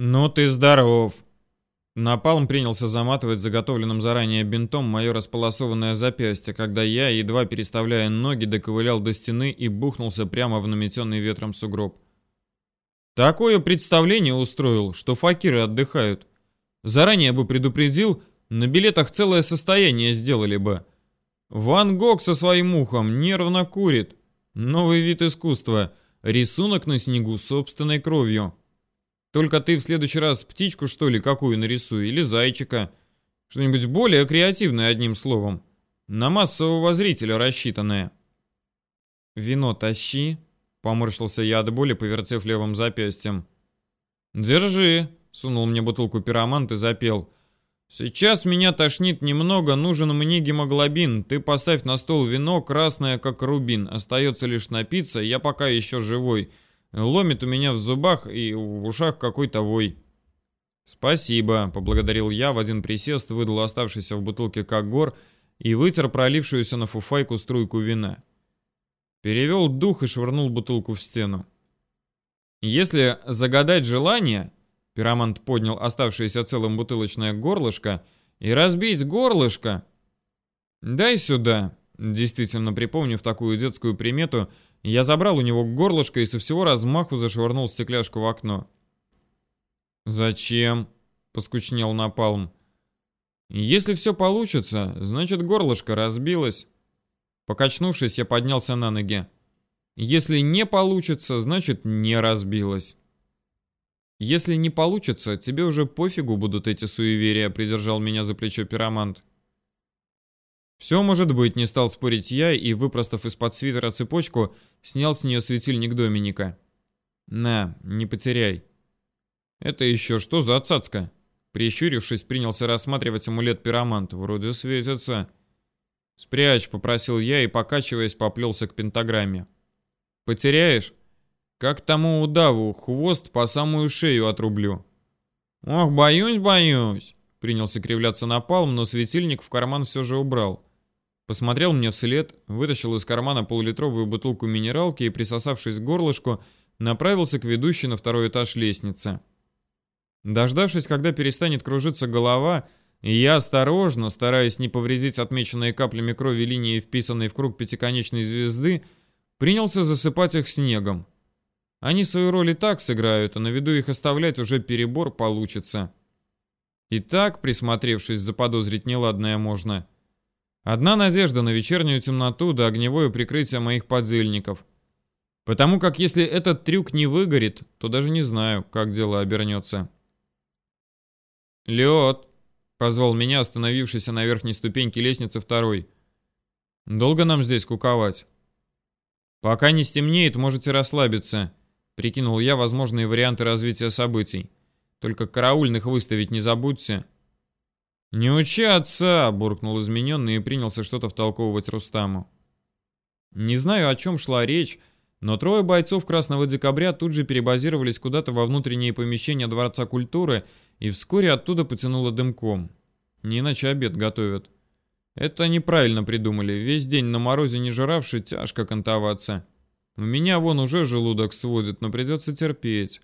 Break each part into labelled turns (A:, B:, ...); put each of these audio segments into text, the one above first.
A: «Ну ты здоров!» Напалм принялся заматывать заготовленным заранее бинтом мое располосованное запястье, когда я, едва переставляя ноги, доковылял до стены и бухнулся прямо в наметенный ветром сугроб. Такое представление устроил, что факиры отдыхают. Заранее бы предупредил, на билетах целое состояние сделали бы. Ван Гог со своим ухом нервно курит. Новый вид искусства. Рисунок на снегу собственной кровью. Только ты в следующий раз птичку, что ли, какую нарисуй, или зайчика. Что-нибудь более креативное, одним словом. На массового зрителя рассчитанное. «Вино тащи», — поморщился я от боли, повертев левым запястьем. «Держи», — сунул мне бутылку пиромант и запел. «Сейчас меня тошнит немного, нужен мне гемоглобин. Ты поставь на стол вино, красное, как рубин. Остается лишь напиться, я пока еще живой». Ломит у меня в зубах и в ушах какой-то вой. «Спасибо», — поблагодарил я, в один присест выдал оставшийся в бутылке как гор и вытер пролившуюся на фуфайку струйку вина. Перевел дух и швырнул бутылку в стену. «Если загадать желание...» — пиромант поднял оставшееся целым бутылочное горлышко и разбить горлышко... «Дай сюда», действительно припомнив такую детскую примету, — я забрал у него горлышко и со всего размаху зашвырнул стекляшку в окно. «Зачем?» — поскучнел Напалм. «Если все получится, значит горлышко разбилось». Покачнувшись, я поднялся на ноги. «Если не получится, значит не разбилось». «Если не получится, тебе уже пофигу будут эти суеверия», — придержал меня за плечо пиромант. «Все может быть», — не стал спорить я и, выпростав из-под свитера цепочку, снял с нее светильник Доминика. «На, не потеряй». «Это еще что за цацка?» Прищурившись, принялся рассматривать амулет пиромант. Вроде светится. «Спрячь», — попросил я и, покачиваясь, поплелся к пентаграмме. «Потеряешь? Как тому удаву, хвост по самую шею отрублю». «Ох, боюсь, боюсь», — принялся кривляться напалм, но светильник в карман все же убрал. Посмотрел мне вслед, вытащил из кармана полулитровую бутылку минералки и, присосавшись к горлышку, направился к ведущей на второй этаж лестницы. Дождавшись, когда перестанет кружиться голова, я осторожно, стараясь не повредить отмеченные каплями крови линии, вписанные в круг пятиконечной звезды, принялся засыпать их снегом. Они свою роль и так сыграют, а на виду их оставлять уже перебор получится. И так, присмотревшись, заподозрить неладное можно — Одна надежда на вечернюю темноту да огневое прикрытие моих подзельников. Потому как если этот трюк не выгорит, то даже не знаю, как дело обернется. «Лед!» — позвал меня, остановившийся на верхней ступеньке лестницы второй. «Долго нам здесь куковать?» «Пока не стемнеет, можете расслабиться», — прикинул я возможные варианты развития событий. «Только караульных выставить не забудьте». «Не учи отца!» — буркнул измененный и принялся что-то втолковывать Рустаму. Не знаю, о чем шла речь, но трое бойцов Красного Декабря тут же перебазировались куда-то во внутренние помещения Дворца культуры и вскоре оттуда потянуло дымком. Не иначе обед готовят. Это неправильно придумали. Весь день на морозе не жравший, тяжко кантоваться. У меня вон уже желудок сводит, но придется терпеть.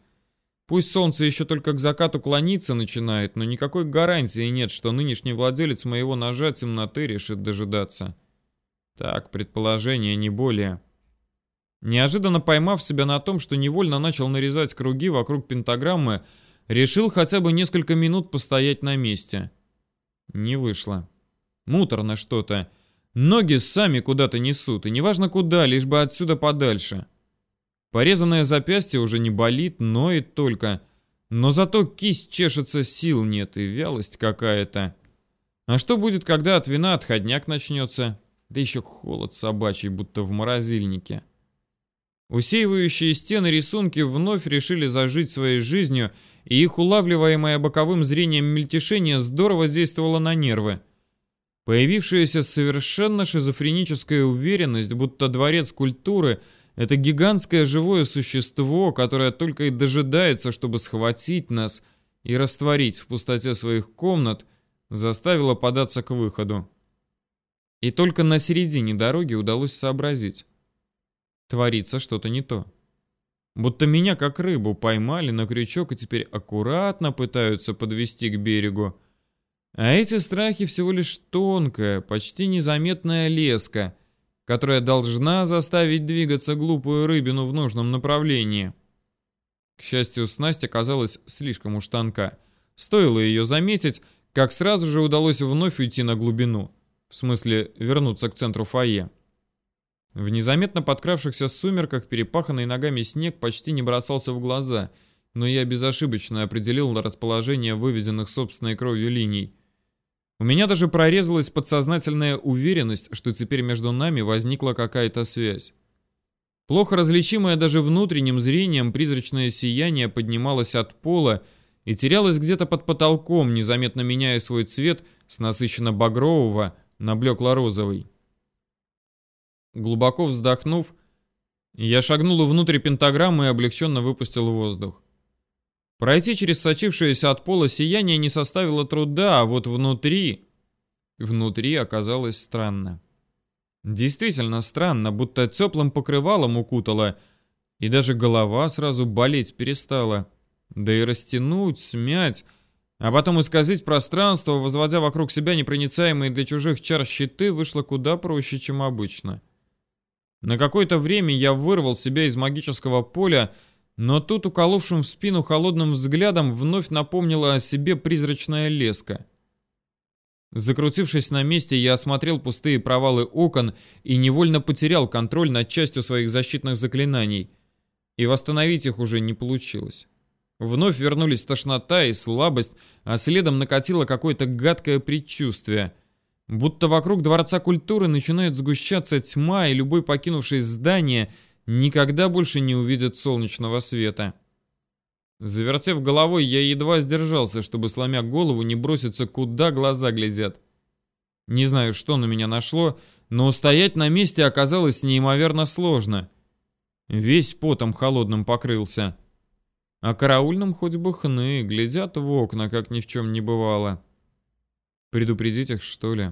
A: Пусть солнце еще только к закату клониться начинает, но никакой гарантии нет, что нынешний владелец моего ножа темноты решит дожидаться. Так, предположение, не более. Неожиданно поймав себя на том, что невольно начал нарезать круги вокруг пентаграммы, решил хотя бы несколько минут постоять на месте. Не вышло. Муторно что-то. Ноги сами куда-то несут, и неважно куда, лишь бы отсюда подальше. Порезанное запястье уже не болит, ноет только. Но зато кисть чешется, сил нет и вялость какая-то. А что будет, когда от вина отходняк начнется? Да еще холод собачий, будто в морозильнике. Усеивающие стены рисунки вновь решили зажить своей жизнью, и их улавливаемое боковым зрением мельтешение здорово действовало на нервы. Появившаяся совершенно шизофреническая уверенность, будто дворец культуры — это гигантское живое существо, которое только и дожидается, чтобы схватить нас и растворить в пустоте своих комнат, заставило податься к выходу. И только на середине дороги удалось сообразить. Творится что-то не то. Будто меня как рыбу поймали на крючок и теперь аккуратно пытаются подвести к берегу. А эти страхи всего лишь тонкая, почти незаметная леска, которая должна заставить двигаться глупую рыбину в нужном направлении. К счастью, снасть оказалась слишком уж тонка. Стоило ее заметить, как сразу же удалось вновь уйти на глубину. В смысле, вернуться к центру фойе. В незаметно подкравшихся сумерках перепаханный ногами снег почти не бросался в глаза, но я безошибочно определил расположение выведенных собственной кровью линий. У меня даже прорезалась подсознательная уверенность, что теперь между нами возникла какая-то связь. Плохо различимое даже внутренним зрением призрачное сияние поднималось от пола и терялось где-то под потолком, незаметно меняя свой цвет с насыщенно багрового на блекло-розовый. Глубоко вздохнув, я шагнул внутрь пентаграммы и облегченно выпустил воздух. Пройти через сочившееся от пола сияние не составило труда, а вот внутри... Внутри оказалось странно. Действительно странно, будто теплым покрывалом укутало, и даже голова сразу болеть перестала. Да и растянуть, смять, а потом исказить пространство, возводя вокруг себя непроницаемые для чужих чар щиты, вышло куда проще, чем обычно. — на какое-то время я вырвал себя из магического поля, но тут уколовшим в спину холодным взглядом вновь напомнила о себе призрачная леска. Закрутившись на месте, я осмотрел пустые провалы окон и невольно потерял контроль над частью своих защитных заклинаний. И восстановить их уже не получилось. Вновь вернулись тошнота и слабость, а следом накатило какое-то гадкое предчувствие – Будто вокруг Дворца культуры начинает сгущаться тьма, и любой покинувший здание никогда больше не увидит солнечного света. Завертев головой, я едва сдержался, чтобы, сломя голову, не броситься, куда глаза глядят. Не знаю, что на меня нашло, но устоять на месте оказалось неимоверно сложно. Весь потом холодным покрылся. А караульным хоть бы хны, глядят в окна, как ни в чем не бывало. Предупредить их, что ли?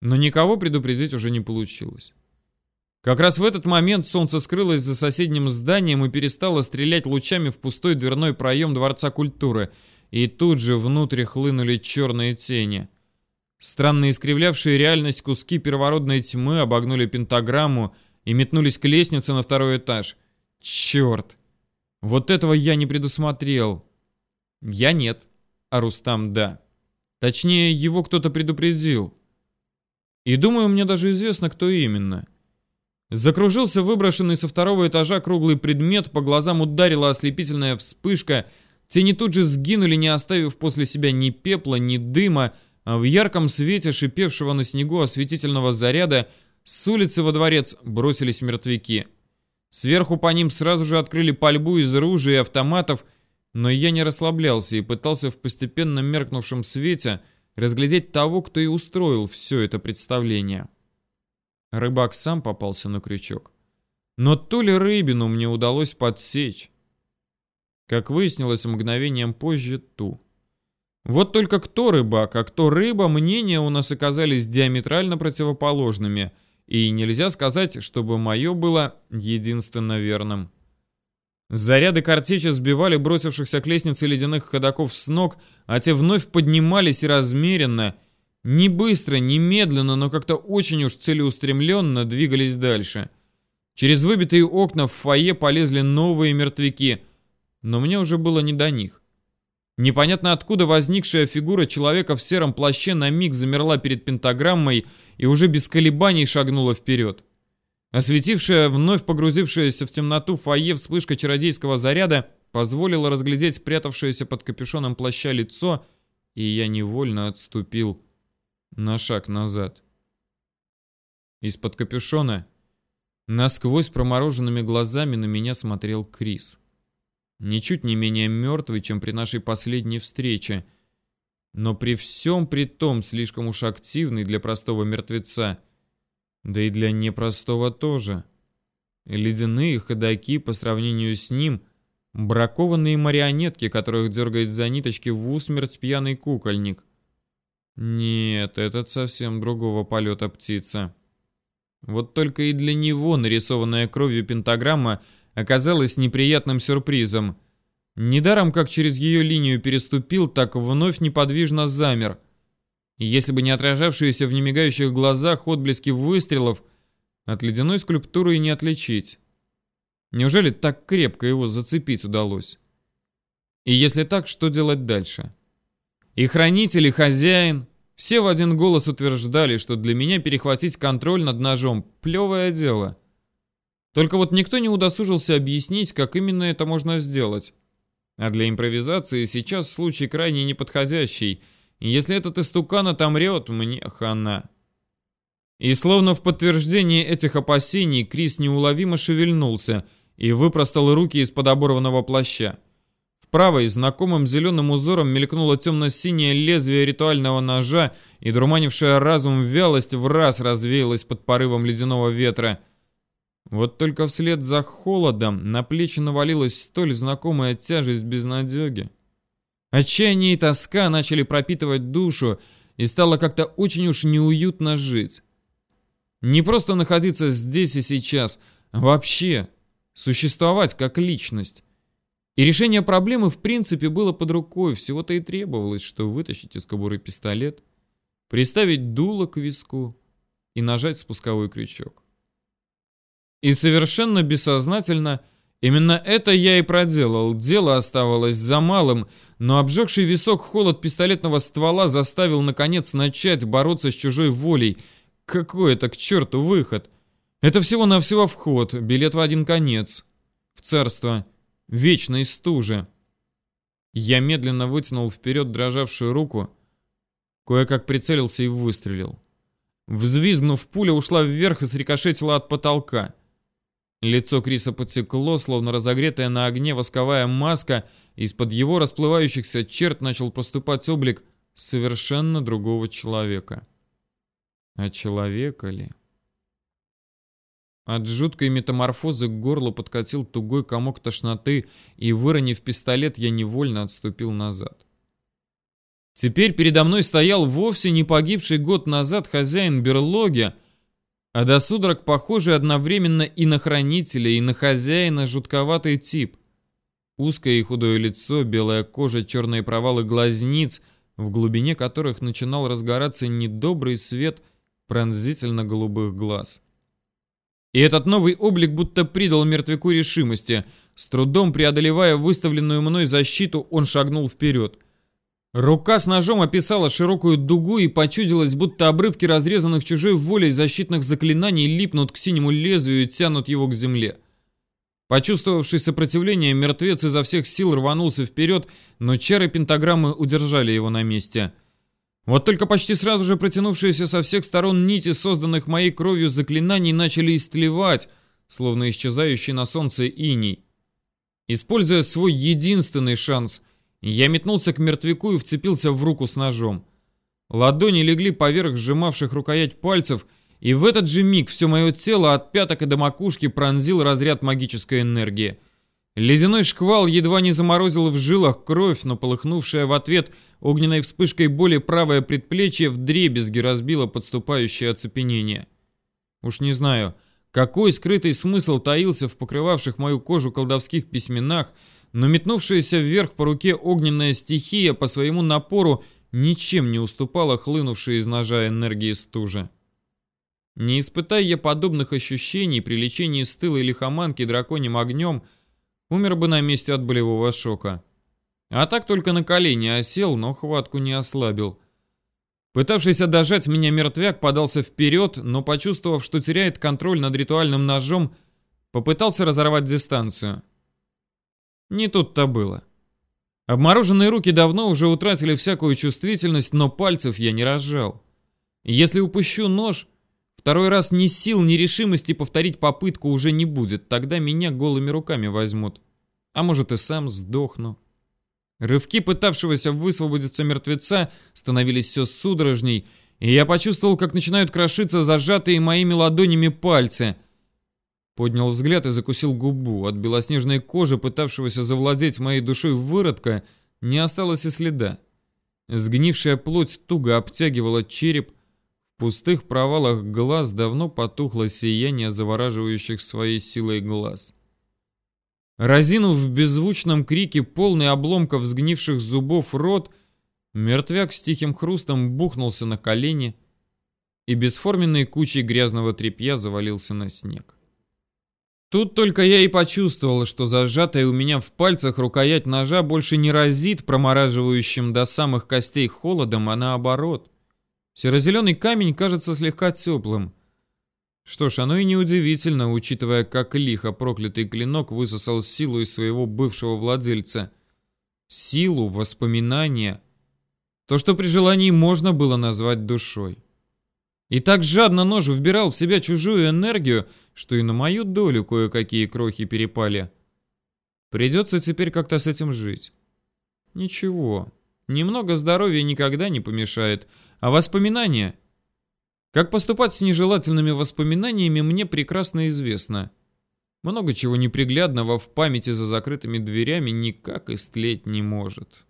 A: Но никого предупредить уже не получилось. Как раз в этот момент солнце скрылось за соседним зданием и перестало стрелять лучами в пустой дверной проем Дворца культуры, и тут же внутрь хлынули черные тени. Странно искривлявшие реальность куски первородной тьмы обогнули пентаграмму и метнулись к лестнице на второй этаж. Черт! Вот этого я не предусмотрел. Я нет, а Рустам да. Точнее, его кто-то предупредил. И думаю, мне даже известно, кто именно. Закружился выброшенный со второго этажа круглый предмет, по глазам ударила ослепительная вспышка, тени тут же сгинули, не оставив после себя ни пепла, ни дыма, а в ярком свете шипевшего на снегу осветительного заряда с улицы во дворец бросились мертвяки. Сверху по ним сразу же открыли пальбу из ружей и автоматов, но я не расслаблялся и пытался в постепенно меркнувшем свете разглядеть того, кто и устроил все это представление. Рыбак сам попался на крючок. Но то ли рыбину мне удалось подсечь. Как выяснилось мгновением позже, ту. Вот только кто рыбак, а кто рыба, мнения у нас оказались диаметрально противоположными, и нельзя сказать, чтобы мое было единственно верным. Заряды картечи сбивали бросившихся к лестнице ледяных ходаков с ног, а те вновь поднимались и размеренно, не быстро, не медленно, но как-то очень уж целеустремленно двигались дальше. Через выбитые окна в фойе полезли новые мертвяки, но мне уже было не до них. Непонятно откуда возникшая фигура человека в сером плаще на миг замерла перед пентаграммой и уже без колебаний шагнула вперед. Осветившая, вновь погрузившаяся в темноту фойе вспышка чародейского заряда позволила разглядеть прятавшееся под капюшоном плаща лицо, и я невольно отступил на шаг назад. Из-под капюшона насквозь промороженными глазами на меня смотрел Крис. Ничуть не менее мертвый, чем при нашей последней встрече, но при всем при том слишком уж активный для простого мертвеца — да и для непростого тоже. Ледяные ходаки по сравнению с ним — бракованные марионетки, которых дергает за ниточки в усмерть пьяный кукольник. Нет, этот совсем другого полета птица. Вот только и для него нарисованная кровью пентаграмма оказалась неприятным сюрпризом. Недаром, как через ее линию переступил, так вновь неподвижно замер. Если бы не отражавшиеся в немигающих глазах отблески выстрелов, от ледяной скульптуры и не отличить. Неужели так крепко его зацепить удалось? И если так, что делать дальше? И хранитель, и хозяин, все в один голос утверждали, что для меня перехватить контроль над ножом – плевое дело. Только вот никто не удосужился объяснить, как именно это можно сделать. А для импровизации сейчас случай крайне неподходящий. Если этот истукан отомрет, мне хана. И словно в подтверждение этих опасений, Крис неуловимо шевельнулся и выпростал руки из-под оборванного плаща правой знакомым зеленым узором мелькнуло темно-синее лезвие ритуального ножа, и дурманившая разум вялость в раз развеялась под порывом ледяного ветра. Вот только вслед за холодом на плечи навалилась столь знакомая тяжесть безнадеги. Отчаяние и тоска начали пропитывать душу, и стало как-то очень уж неуютно жить. Не просто находиться здесь и сейчас, а вообще существовать как личность. И решение проблемы в принципе было под рукой, всего-то и требовалось, что вытащить из кобуры пистолет, приставить дуло к виску и нажать спусковой крючок. И совершенно бессознательно именно это я и проделал. Дело оставалось за малым, но обжегший висок холод пистолетного ствола заставил наконец начать бороться с чужой волей. Какой это к черту выход? Это всего-навсего вход, билет в один конец. В царство вечной стуже. Я медленно вытянул вперед дрожавшую руку, кое-как прицелился и выстрелил. Взвизгнув, пуля ушла вверх и срикошетила от потолка. Лицо Криса подсекло, словно разогретая на огне восковая маска, из-под его расплывающихся черт начал поступать облик совершенно другого человека. А человека ли? От жуткой метаморфозы к горлу подкатил тугой комок тошноты, и, выронив пистолет, я невольно отступил назад. Теперь передо мной стоял вовсе не погибший год назад хозяин берлоги, а до судорог похожий одновременно и на хранителя, и на хозяина жутковатый тип. Узкое и худое лицо, белая кожа, черные провалы глазниц, в глубине которых начинал разгораться недобрый свет пронзительно-голубых глаз. И этот новый облик будто придал мертвяку решимости. С трудом преодолевая выставленную мной защиту, он шагнул вперед. Рука с ножом описала широкую дугу и почудилась, будто обрывки разрезанных чужой волей защитных заклинаний липнут к синему лезвию и тянут его к земле. Почувствовавший сопротивление, мертвец изо всех сил рванулся вперед, но чары пентаграммы удержали его на месте. Вот только почти сразу же протянувшиеся со всех сторон нити, созданных моей кровью заклинаний, начали истлевать, словно исчезающий на солнце иней. Используя свой единственный шанс, я метнулся к мертвяку и вцепился в руку с ножом. Ладони легли поверх сжимавших рукоять пальцев, и в этот же миг все мое тело от пяток и до макушки пронзил разряд магической энергии — Ледяной шквал едва не заморозил в жилах кровь, но полыхнувшая в ответ огненной вспышкой боли правое предплечье вдребезги разбило подступающее оцепенение. Уж не знаю, какой скрытый смысл таился в покрывавших мою кожу колдовских письменах, но метнувшаяся вверх по руке огненная стихия по своему напору ничем не уступала хлынувшей из ножа энергии стужи. Не испытая я подобных ощущений при лечении стылой лихоманки драконьим огнем, Умер бы на месте от болевого шока. А так только на колени осел, но хватку не ослабил. Пытавшийся дожать меня мертвяк подался вперед, но почувствовав, что теряет контроль над ритуальным ножом, попытался разорвать дистанцию. Не тут-то было. Обмороженные руки давно уже утратили всякую чувствительность, но пальцев я не разжал. Если упущу нож, Второй раз ни сил, ни решимости повторить попытку уже не будет. Тогда меня голыми руками возьмут. А может и сам сдохну. Рывки пытавшегося высвободиться мертвеца становились все судорожней, и я почувствовал, как начинают крошиться зажатые моими ладонями пальцы. Поднял взгляд и закусил губу. От белоснежной кожи, пытавшегося завладеть моей душой выродка, не осталось и следа. Сгнившая плоть туго обтягивала череп, пустых провалах глаз давно потухло сияние завораживающих своей силой глаз. Разинув в беззвучном крике полный обломков сгнивших зубов рот, мертвяк с тихим хрустом бухнулся на колени и бесформенной кучей грязного тряпья завалился на снег. Тут только я и почувствовал, что зажатая у меня в пальцах рукоять ножа больше не разит промораживающим до самых костей холодом, а наоборот. Серо-зеленый камень кажется слегка теплым. Что ж, оно и неудивительно, учитывая, как лихо проклятый клинок высосал силу из своего бывшего владельца. Силу, воспоминания. То, что при желании можно было назвать душой. И так жадно нож вбирал в себя чужую энергию, что и на мою долю кое-какие крохи перепали. Придется теперь как-то с этим жить. Ничего, немного здоровья никогда не помешает, а воспоминания... Как поступать с нежелательными воспоминаниями, мне прекрасно известно. Много чего неприглядного в памяти за закрытыми дверями никак истлеть не может.